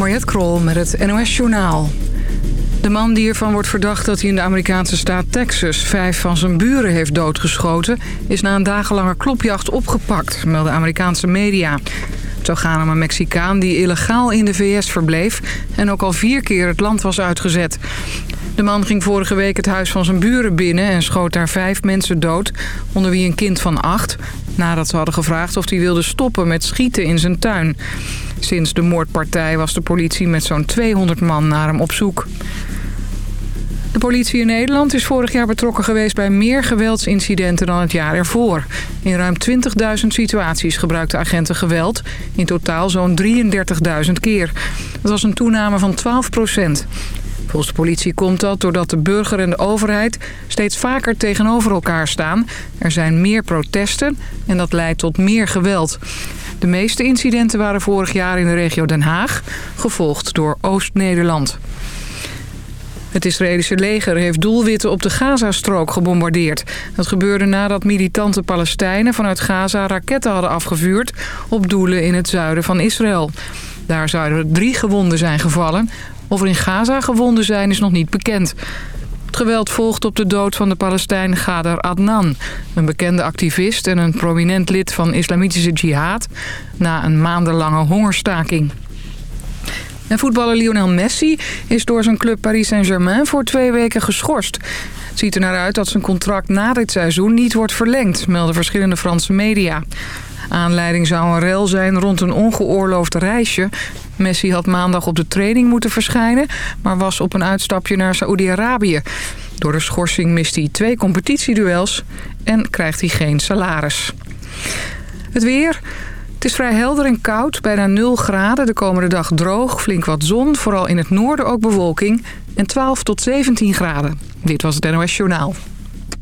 Mariette Krol met het NOS Journaal. De man die ervan wordt verdacht dat hij in de Amerikaanse staat Texas... vijf van zijn buren heeft doodgeschoten... is na een dagenlange klopjacht opgepakt, melden Amerikaanse media. Het zou gaan om een Mexicaan die illegaal in de VS verbleef... en ook al vier keer het land was uitgezet. De man ging vorige week het huis van zijn buren binnen... en schoot daar vijf mensen dood, onder wie een kind van acht... nadat ze hadden gevraagd of hij wilde stoppen met schieten in zijn tuin. Sinds de moordpartij was de politie met zo'n 200 man naar hem op zoek. De politie in Nederland is vorig jaar betrokken geweest bij meer geweldsincidenten dan het jaar ervoor. In ruim 20.000 situaties gebruikten agenten geweld, in totaal zo'n 33.000 keer. Dat was een toename van 12 procent. Volgens de politie komt dat doordat de burger en de overheid steeds vaker tegenover elkaar staan. Er zijn meer protesten en dat leidt tot meer geweld. De meeste incidenten waren vorig jaar in de regio Den Haag, gevolgd door Oost-Nederland. Het Israëlische leger heeft doelwitten op de Gazastrook gebombardeerd. Dat gebeurde nadat militante Palestijnen vanuit Gaza raketten hadden afgevuurd... op doelen in het zuiden van Israël. Daar zouden drie gewonden zijn gevallen. Of er in Gaza gewonden zijn is nog niet bekend. Het geweld volgt op de dood van de Palestijn Ghader Adnan... een bekende activist en een prominent lid van islamitische jihad... na een maandenlange hongerstaking. En voetballer Lionel Messi is door zijn club Paris Saint-Germain voor twee weken geschorst. Het ziet er naar uit dat zijn contract na dit seizoen niet wordt verlengd, melden verschillende Franse media. Aanleiding zou een rel zijn rond een ongeoorloofd reisje. Messi had maandag op de training moeten verschijnen... maar was op een uitstapje naar Saoedi-Arabië. Door de schorsing mist hij twee competitieduels en krijgt hij geen salaris. Het weer... Het is vrij helder en koud, bijna 0 graden. De komende dag droog, flink wat zon, vooral in het noorden ook bewolking. En 12 tot 17 graden. Dit was het NOS Journaal.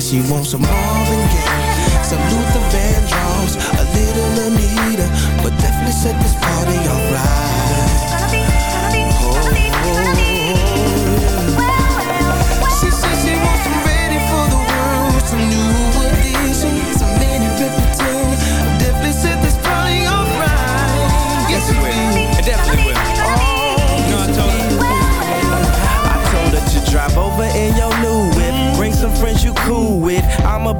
She wants some Marvin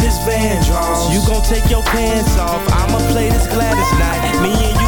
this Vandross, you gon' take your pants off. I'ma play this Gladys Knight, me and you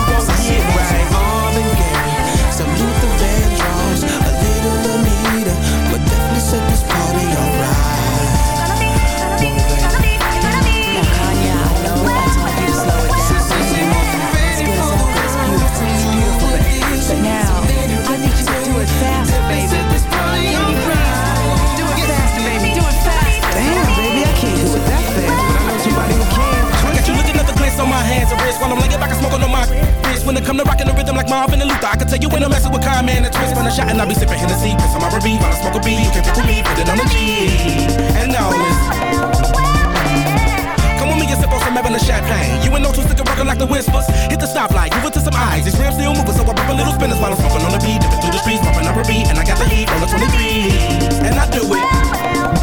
while I'm laying back and smoking on my wrist. When it come to rocking the rhythm like Marvin and Luther, I can tell you when I'm messing with Kyle, man, and twist. When I shot and I be sipping Hennessy, piss on my Ruby, while I smoke a B. You can pick with me, put it on the G. And. Come with me and sip on some Evelyn champagne. You ain't no two stick rockin' like the whispers. Hit the stoplight, give it to some eyes. These rims still moving, so I pop a little spinners while I'm smoking on the beat. Dipping through the streets, bumping up a beat, and I got the heat on the 23. And I do it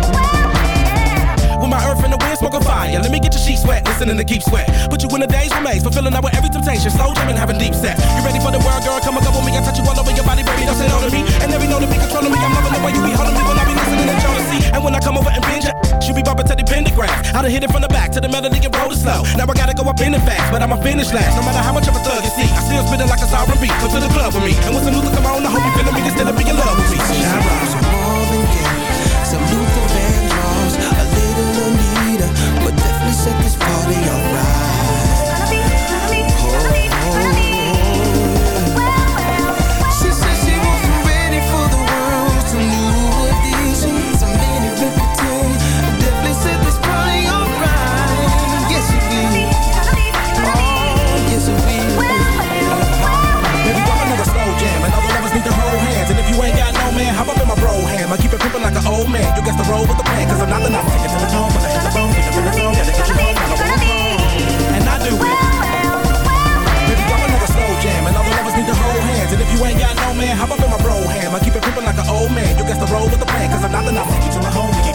my earth and the wind, smoking fire. Let me get your sheet wet, listening to Keith Sweat. Put you in a daze remains, fulfilling out with every temptation. Slow jamming, having deep sex. You ready for the world, girl? Come and go with me. I touch you all over your body, baby. Don't say no to me. And every know to be controlling me. I'm loving the way you be holding me when I be listening to jealousy. And when I come over and binge she be bumping to the pentagram. I done hit it from the back to the melody and roll it slow. Now I gotta go up in it fast, but I'ma finish last. No matter how much of a thug you see, I still spitting like a sovereign beat. Come to the club with me. And when some music come on, I hope you feeling me. Instead of being in love with me. Right. Some Marvin set this party alright. She said she wasn't ready for the world, some new additions, some many repetitions. Definitely set this party alright. Yes, it will. Oh, yes, it will. Baby, girl, another slow jam. And other lovers need to hold hands. And if you ain't got no man, hop up in my bro ham. I keep it pimpin' like an old man. You guess the roll with the plan. Cause I'm not the number. Take it to I keep it pimpin' like an old man. You guess the roll with the plan. Cause I'm not the you to my home.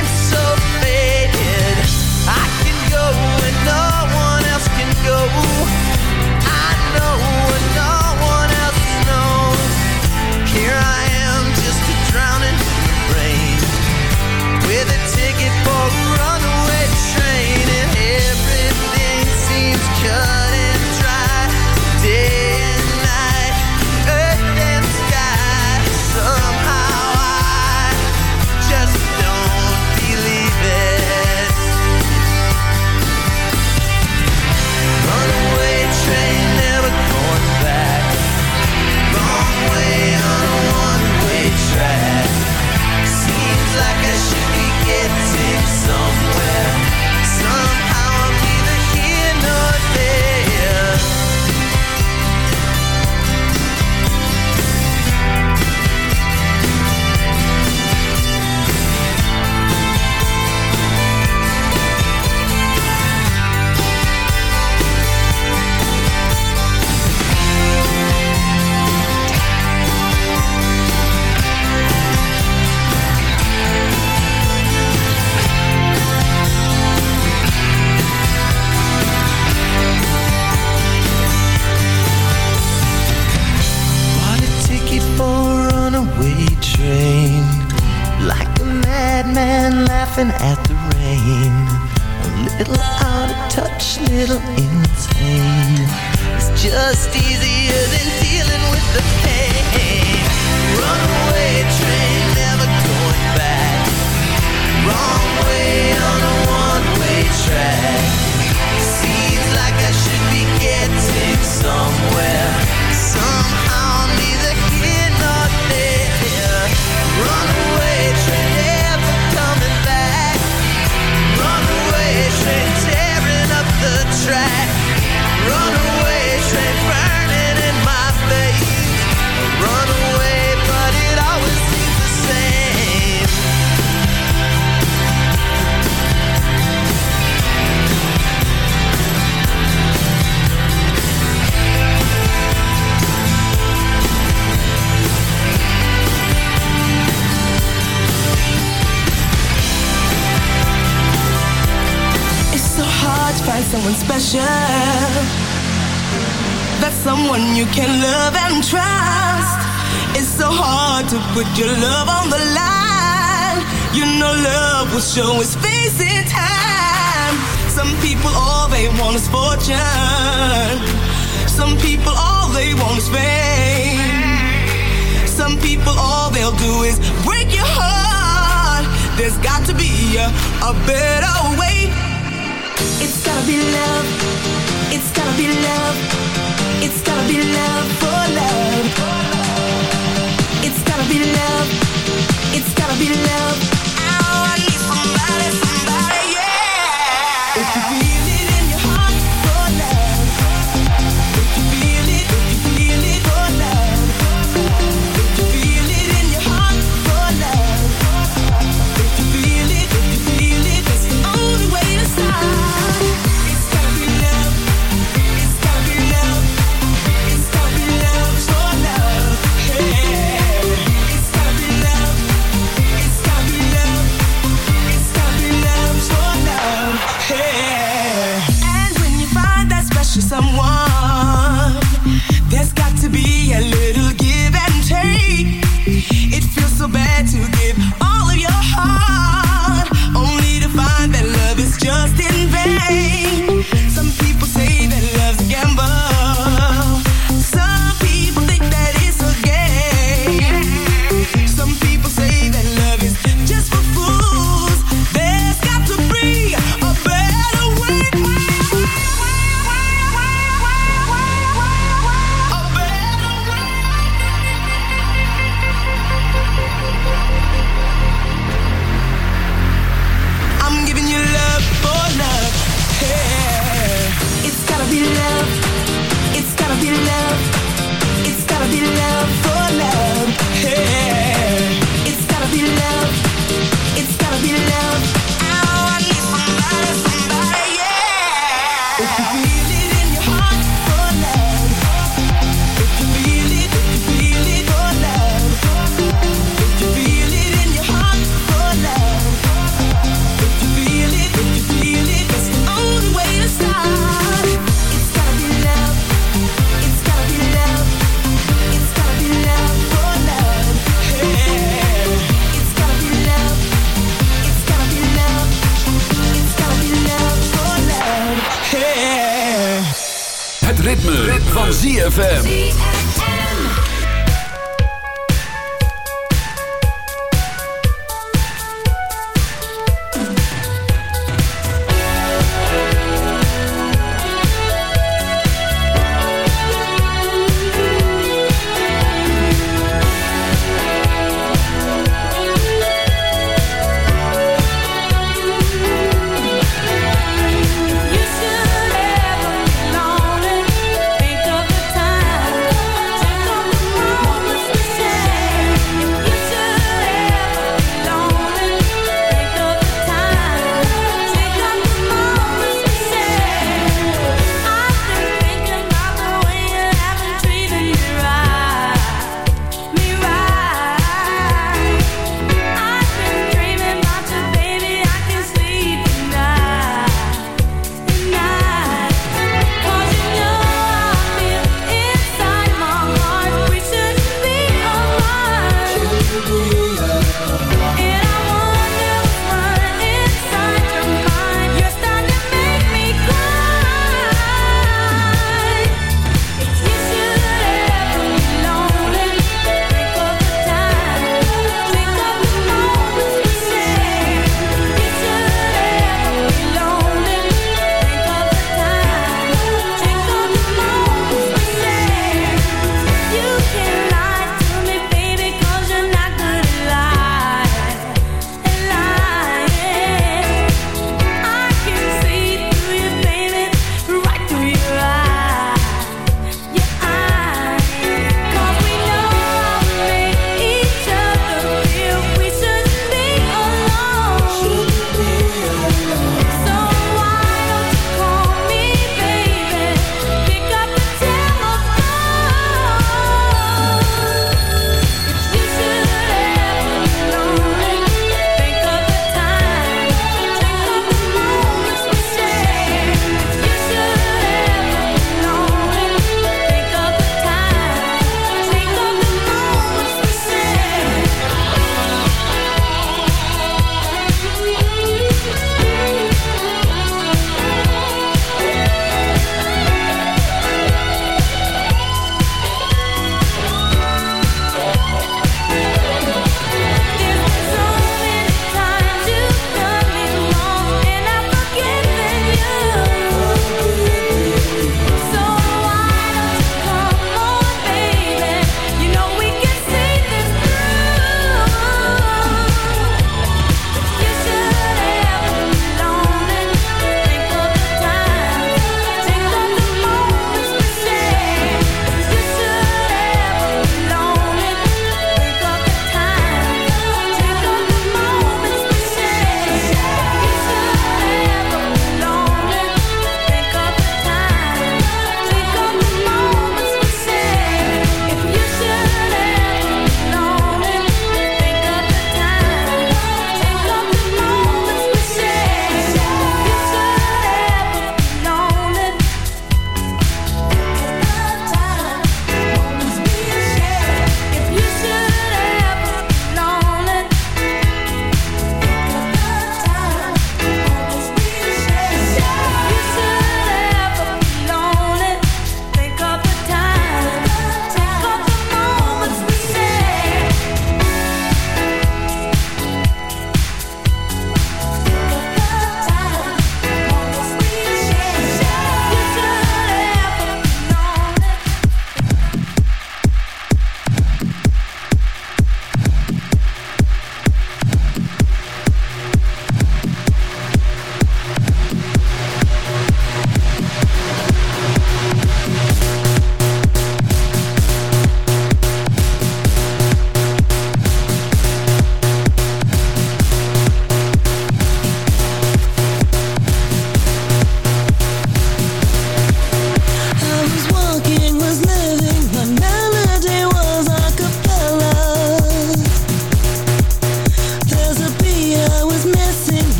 be love. ZFM.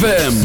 ZFM.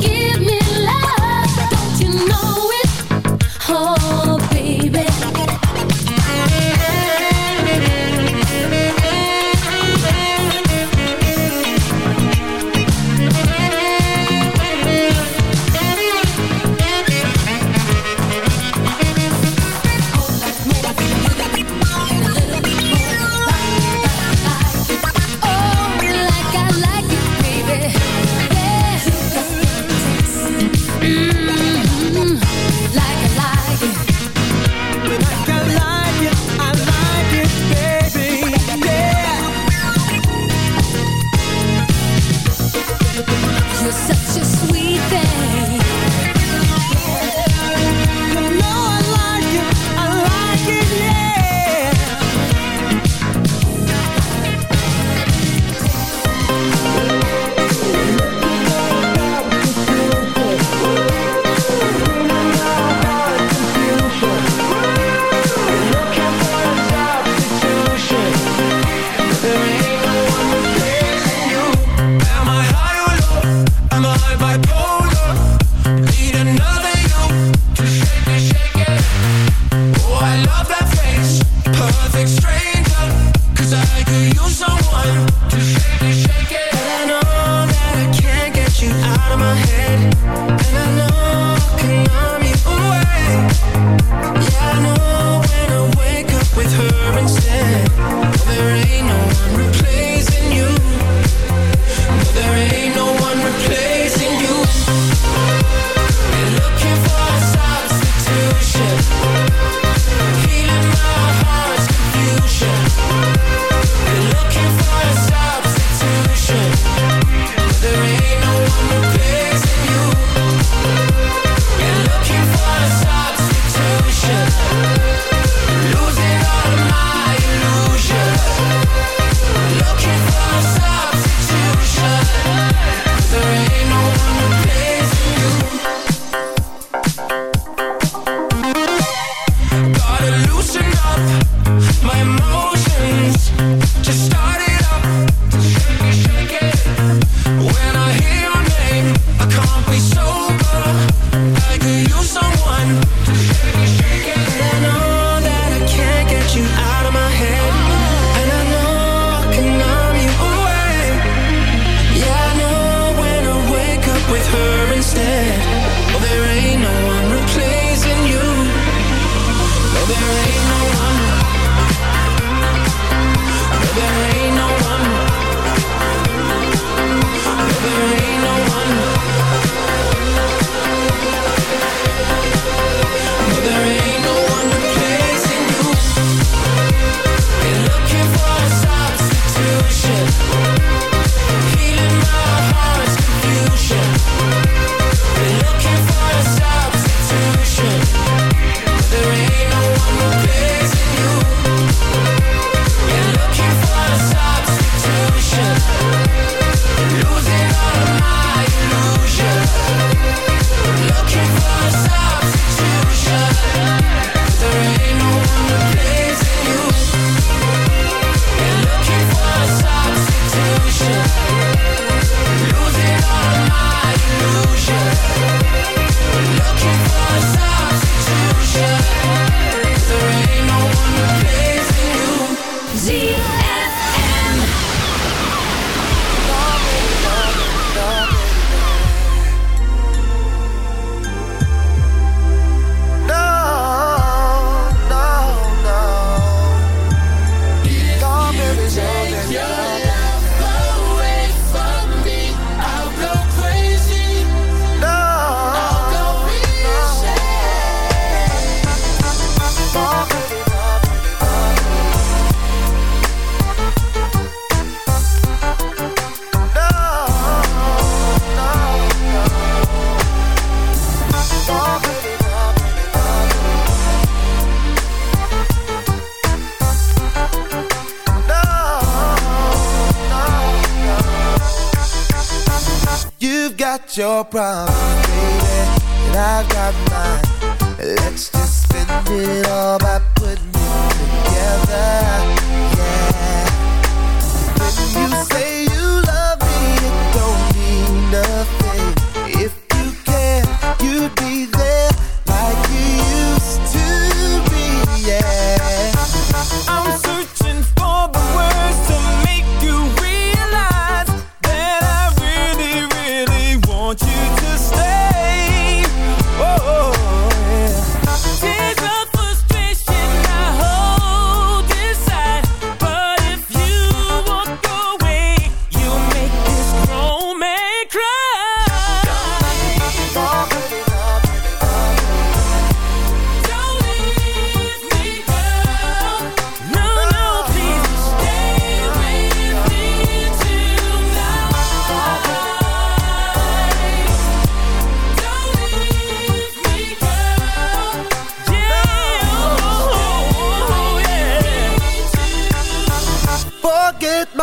Give me.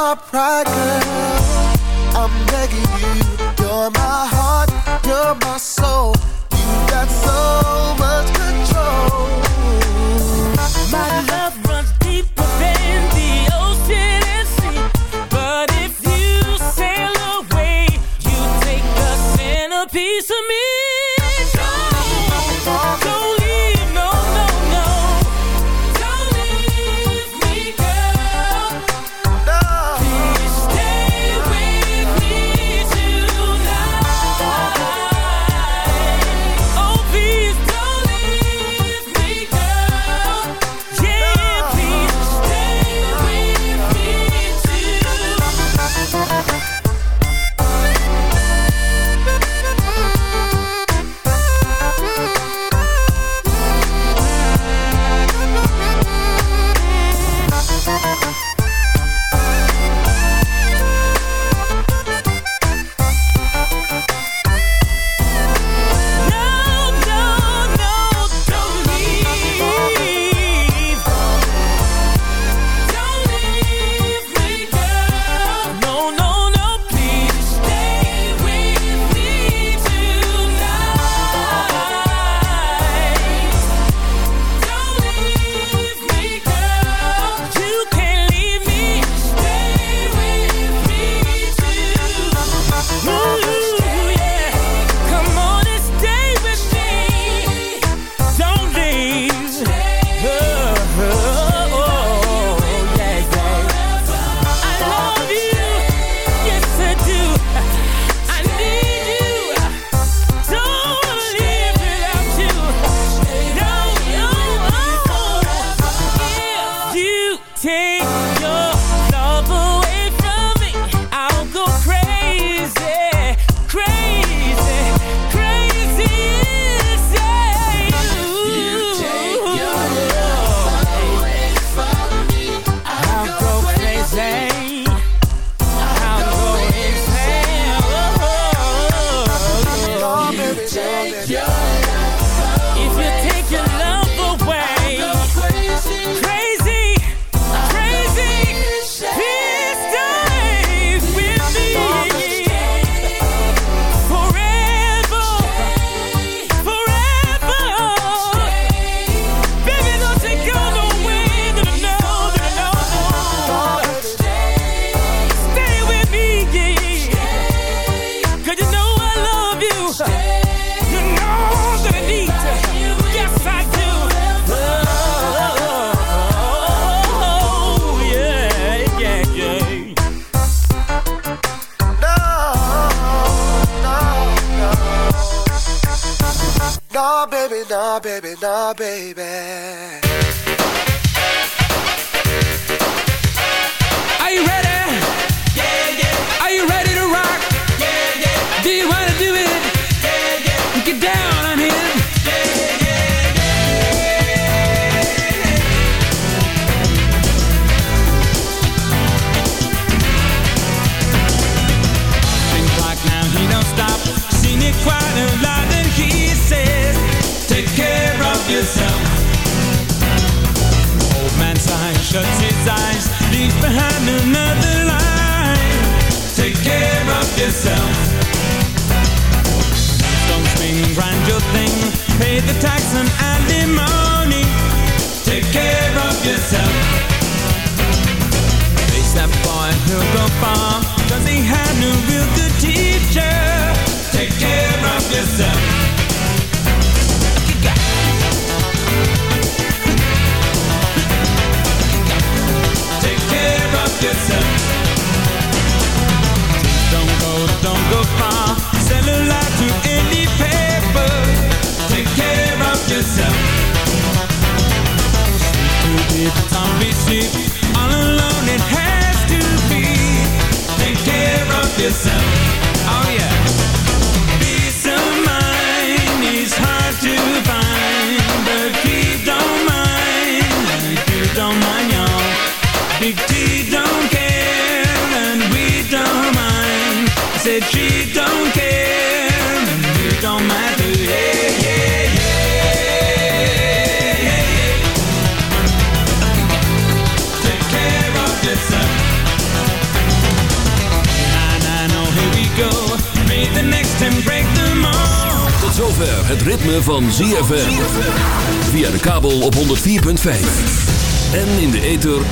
My pride,